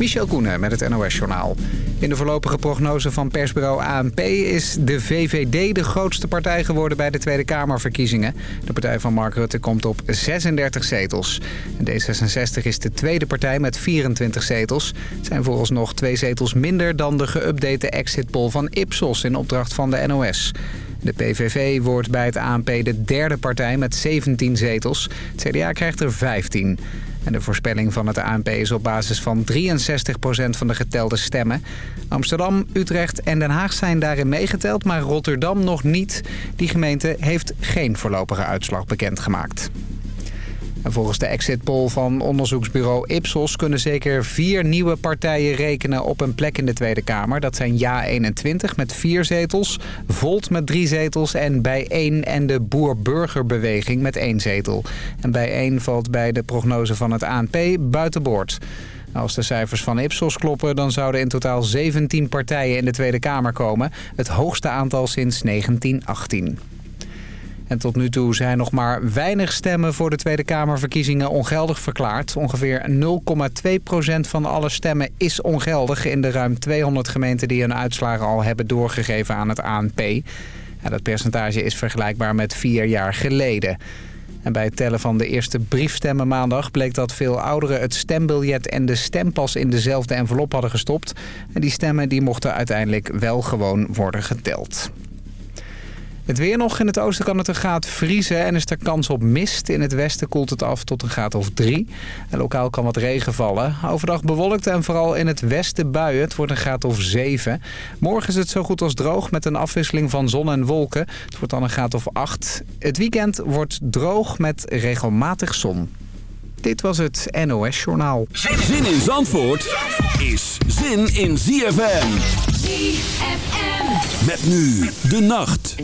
Michel Koenen met het NOS-journaal. In de voorlopige prognose van persbureau ANP is de VVD de grootste partij geworden bij de Tweede Kamerverkiezingen. De partij van Mark Rutte komt op 36 zetels. D66 is de tweede partij met 24 zetels. Het zijn vooralsnog twee zetels minder dan de geüpdate exit poll van Ipsos in opdracht van de NOS. De PVV wordt bij het ANP de derde partij met 17 zetels. Het CDA krijgt er 15. En de voorspelling van het ANP is op basis van 63% van de getelde stemmen. Amsterdam, Utrecht en Den Haag zijn daarin meegeteld, maar Rotterdam nog niet. Die gemeente heeft geen voorlopige uitslag bekendgemaakt. En volgens de exit poll van onderzoeksbureau Ipsos... kunnen zeker vier nieuwe partijen rekenen op een plek in de Tweede Kamer. Dat zijn Ja21 met vier zetels, Volt met drie zetels... en Bijeen en de Boer-Burgerbeweging met één zetel. En Bijeen valt bij de prognose van het ANP buitenboord. Als de cijfers van Ipsos kloppen, dan zouden in totaal 17 partijen in de Tweede Kamer komen. Het hoogste aantal sinds 1918. En tot nu toe zijn nog maar weinig stemmen voor de Tweede Kamerverkiezingen ongeldig verklaard. Ongeveer 0,2% van alle stemmen is ongeldig in de ruim 200 gemeenten die hun uitslagen al hebben doorgegeven aan het ANP. dat percentage is vergelijkbaar met vier jaar geleden. En bij het tellen van de eerste briefstemmen maandag bleek dat veel ouderen het stembiljet en de stempas in dezelfde envelop hadden gestopt. En die stemmen die mochten uiteindelijk wel gewoon worden geteld. Het weer nog. In het oosten kan het een graad vriezen en is er kans op mist. In het westen koelt het af tot een graad of drie. En lokaal kan wat regen vallen. Overdag bewolkt en vooral in het westen buien. Het wordt een graad of zeven. Morgen is het zo goed als droog met een afwisseling van zon en wolken. Het wordt dan een graad of acht. Het weekend wordt droog met regelmatig zon. Dit was het NOS Journaal. Zin in Zandvoort is zin in ZFM. ZFM. Met nu de nacht.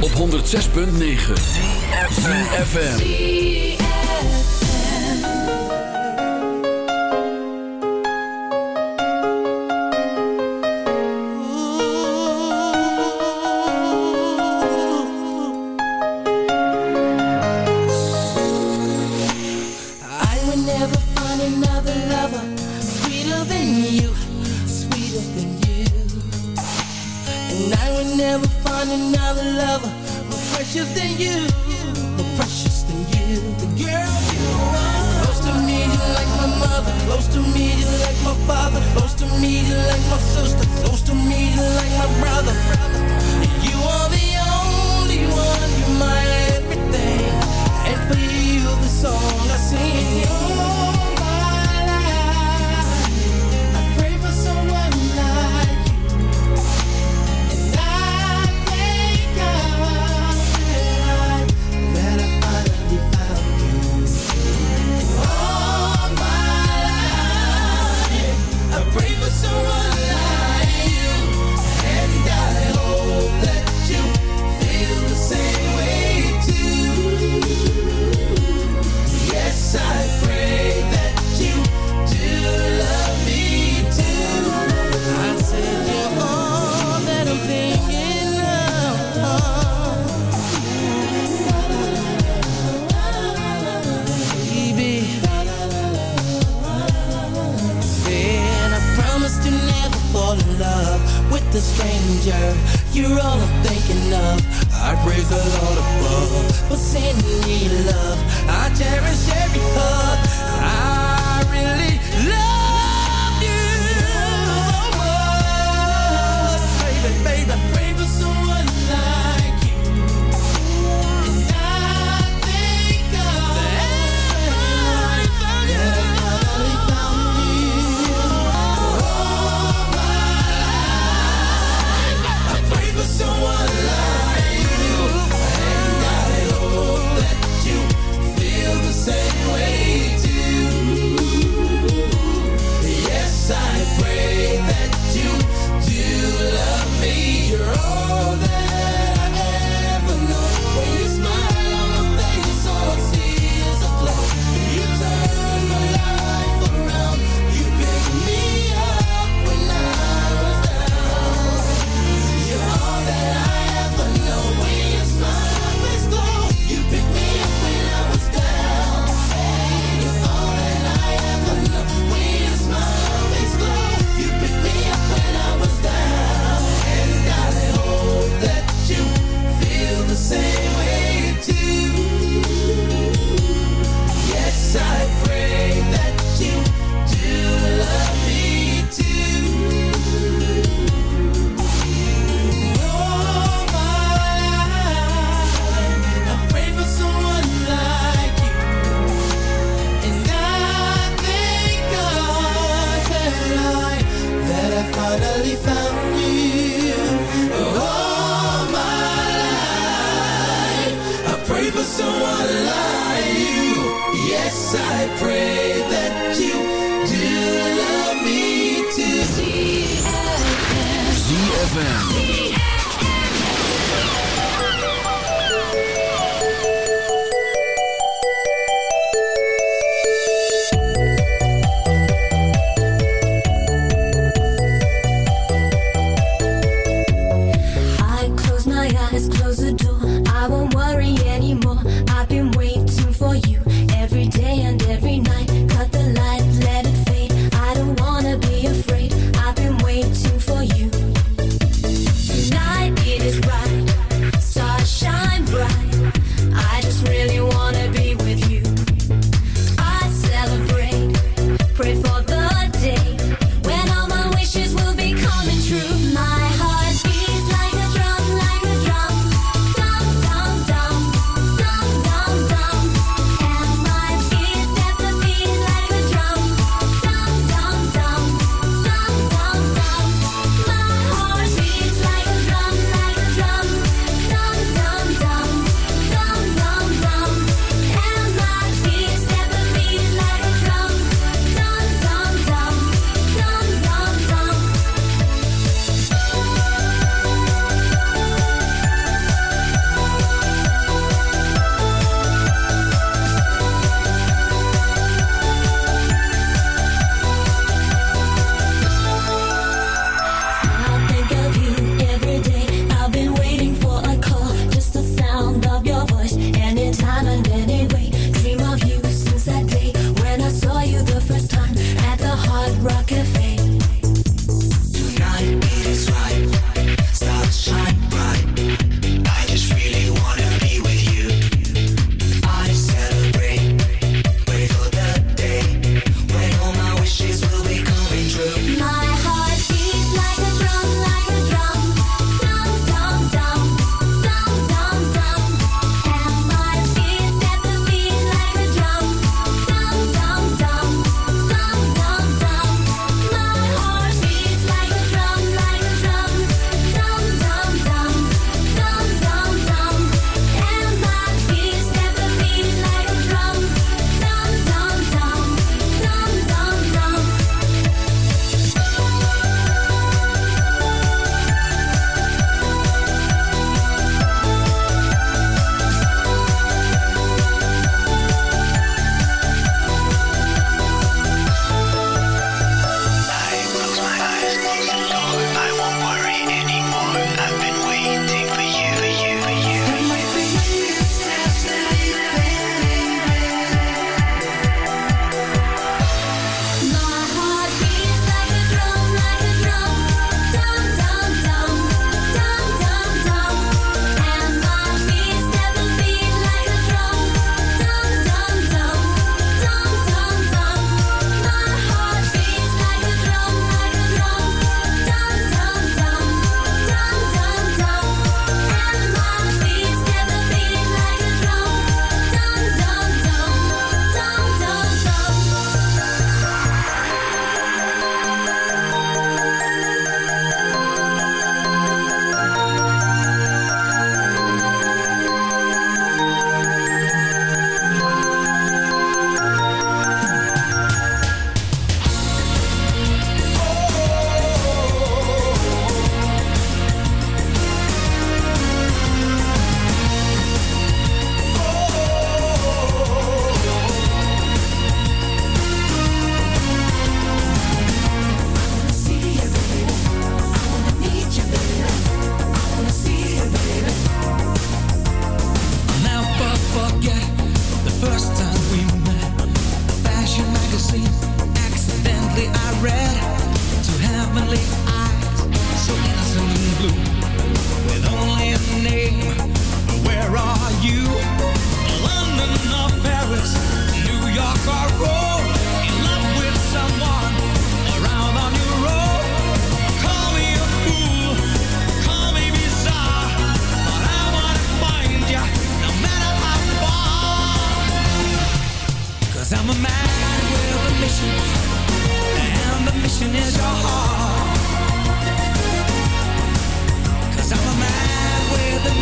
Op 106.9 CFFM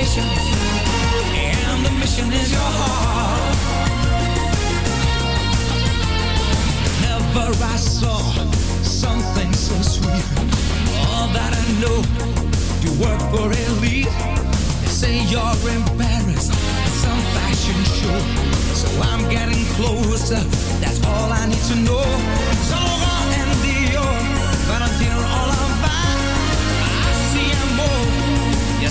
mission, and the mission is your heart. Never I saw something so sweet. All that I know, you work for elite. They say you're embarrassed at some fashion show, so I'm getting closer. That's all I need to know. So long and Dior, Valentino, all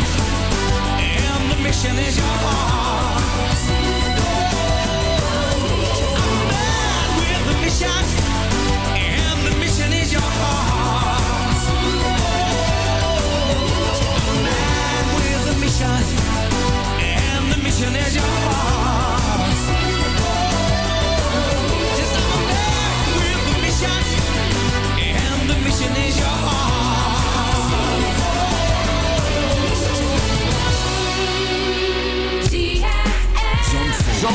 And the mission is your heart.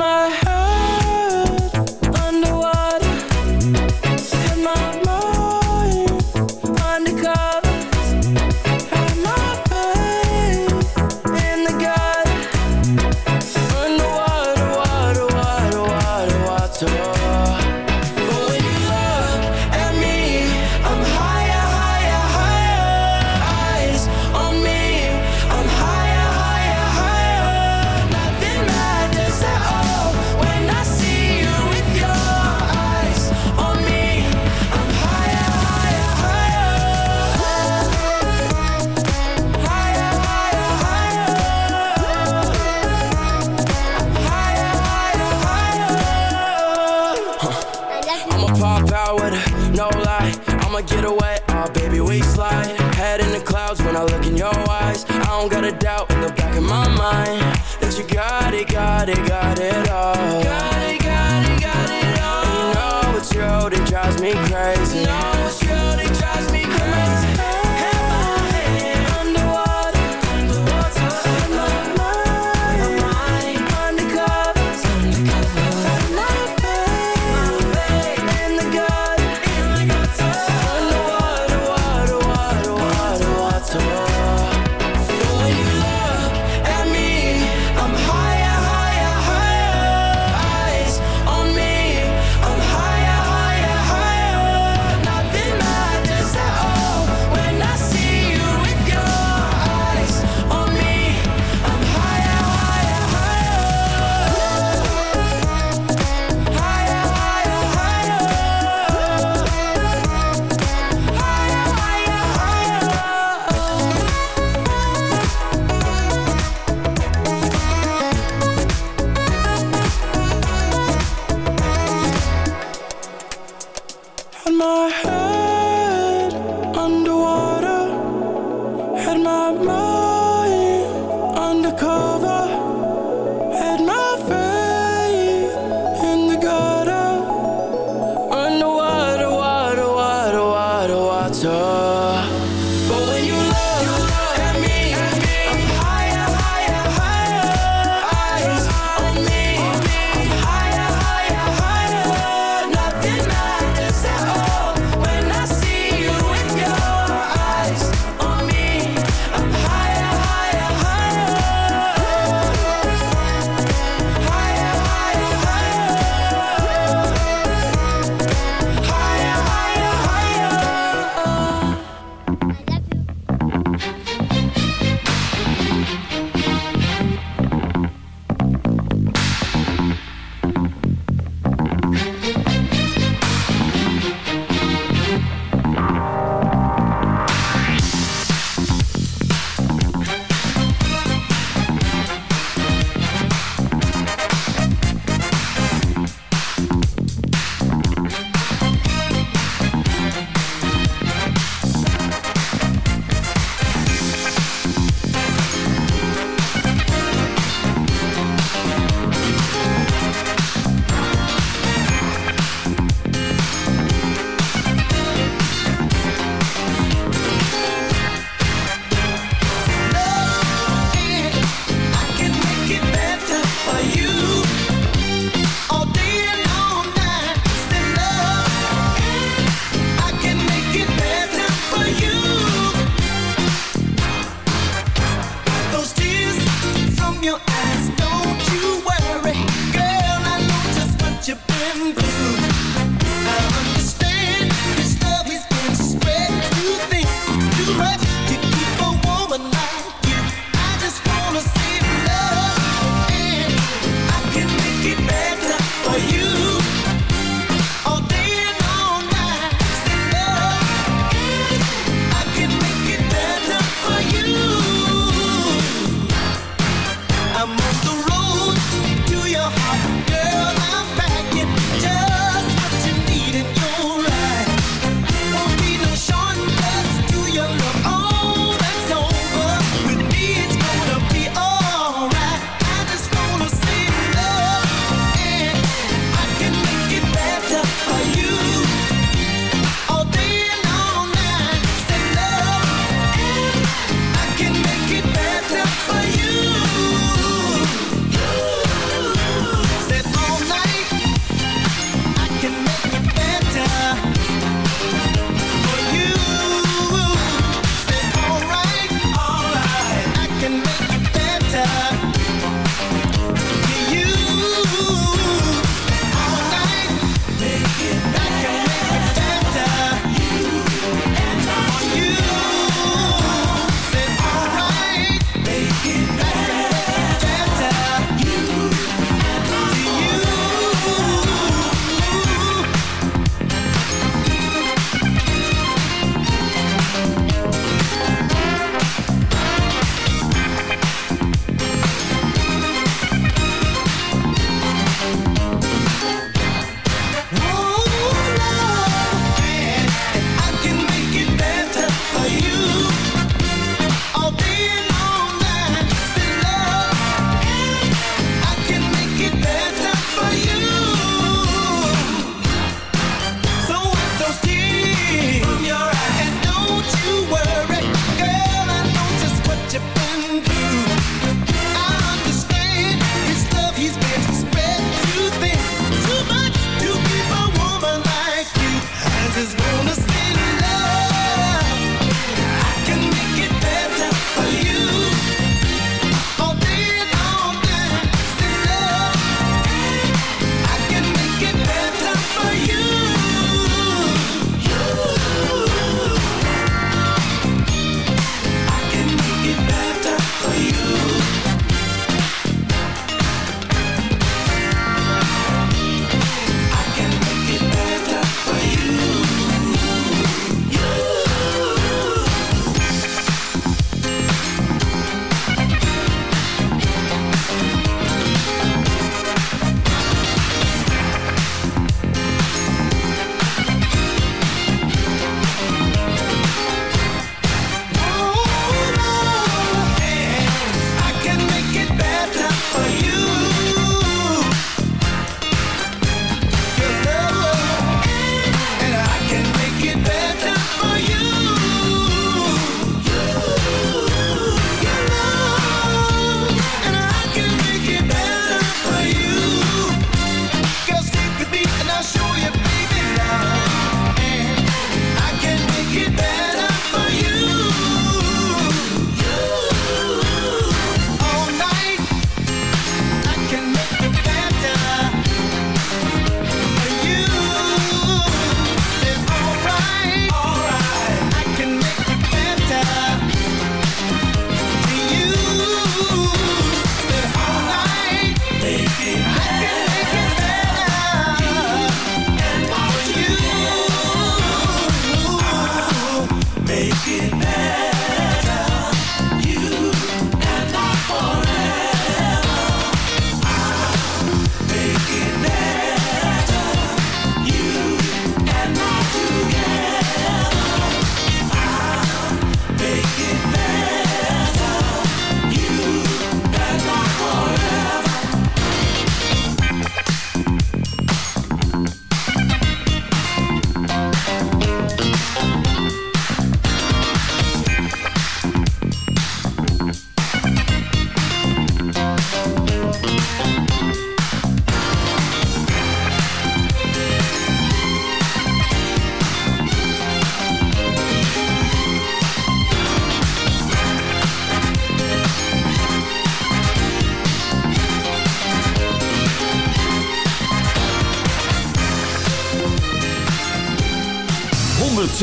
my heart. I'ma pop out with her, no lie. I'ma get away, oh baby, we slide. Head in the clouds when I look in your eyes. I don't got a doubt in the back of my mind that you got it, got it, got it all. Got it, got it, got it all. You know it's true. It drives me crazy. You know it's true. It drives me crazy.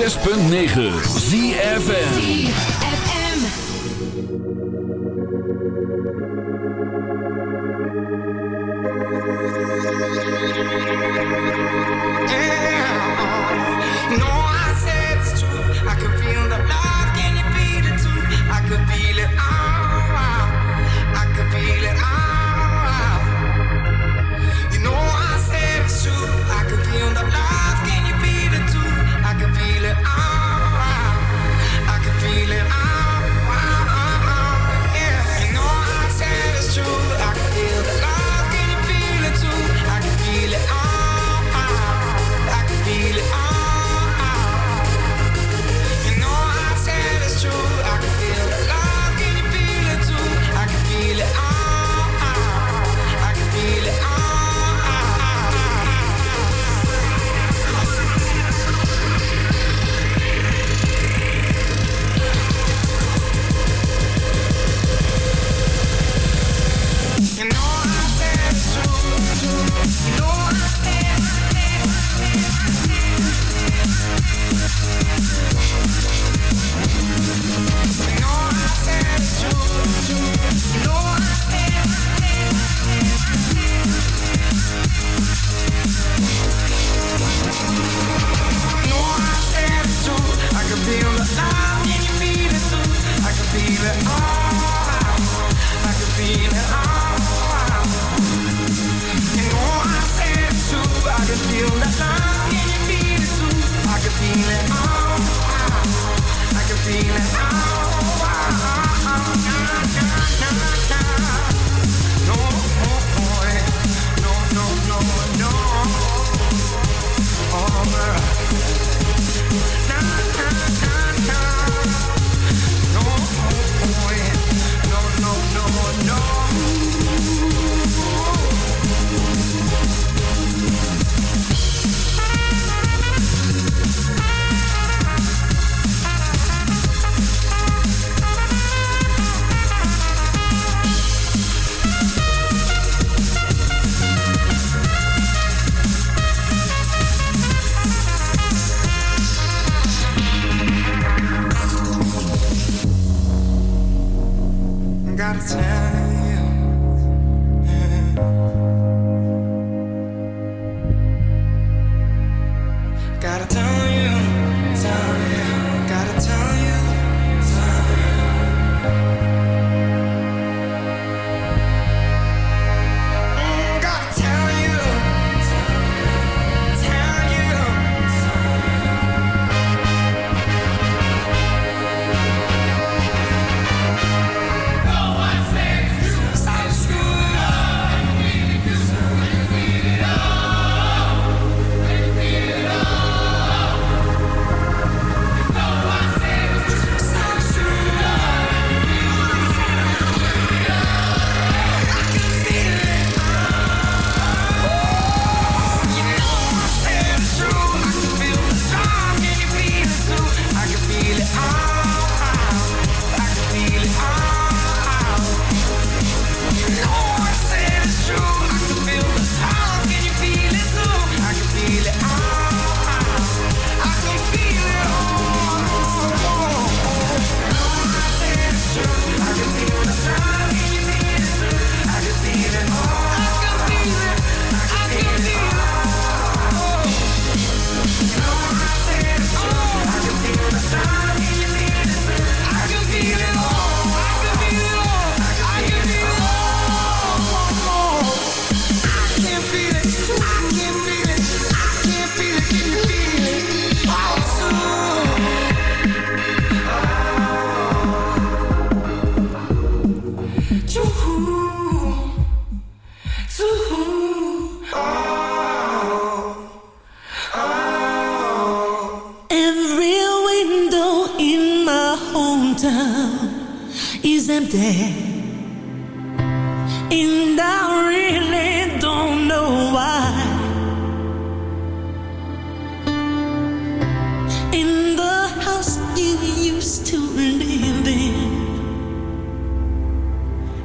106.9 ZFN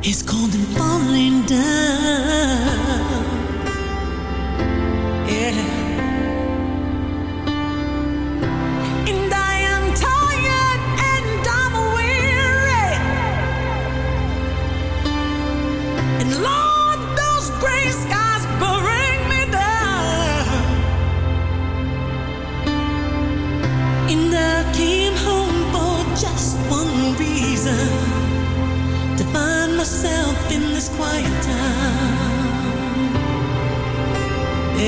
it's cold and falling down.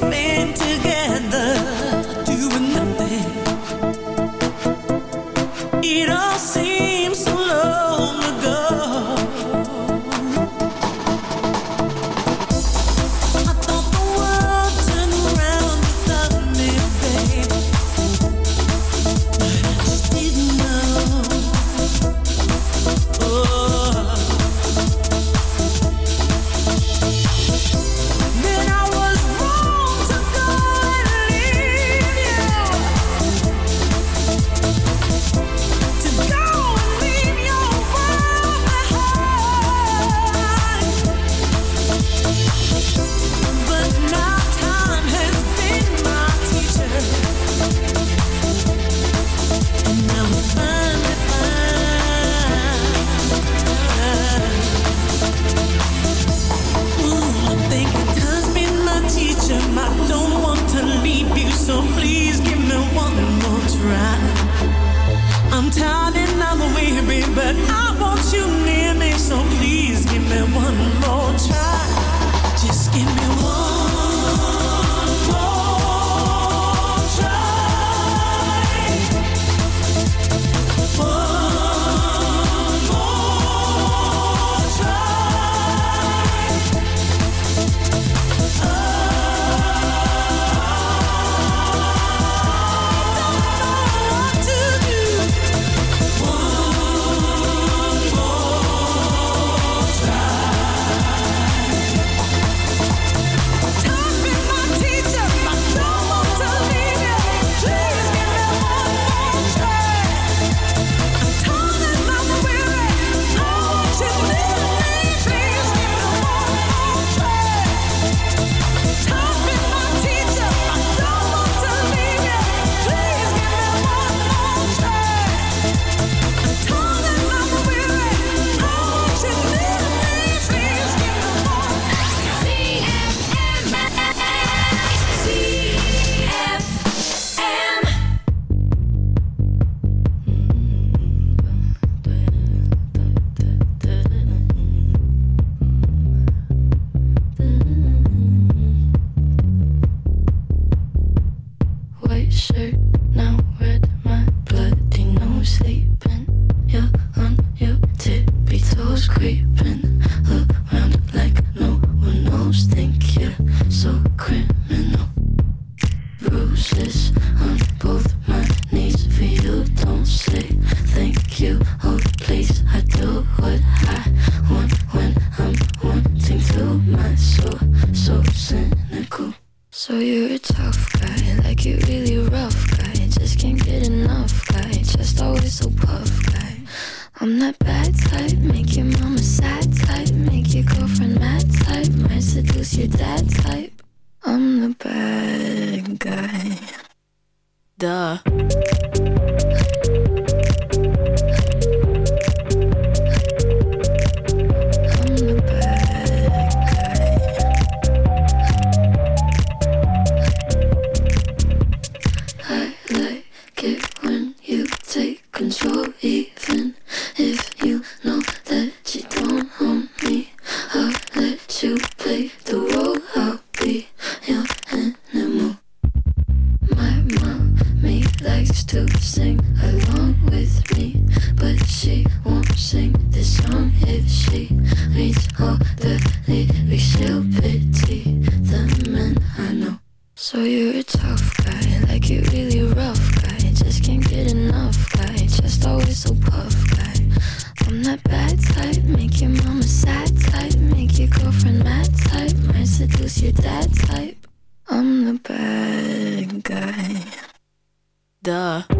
spend to. Might seduce your dad type. I'm the bad guy. Duh.